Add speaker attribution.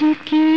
Speaker 1: मुझके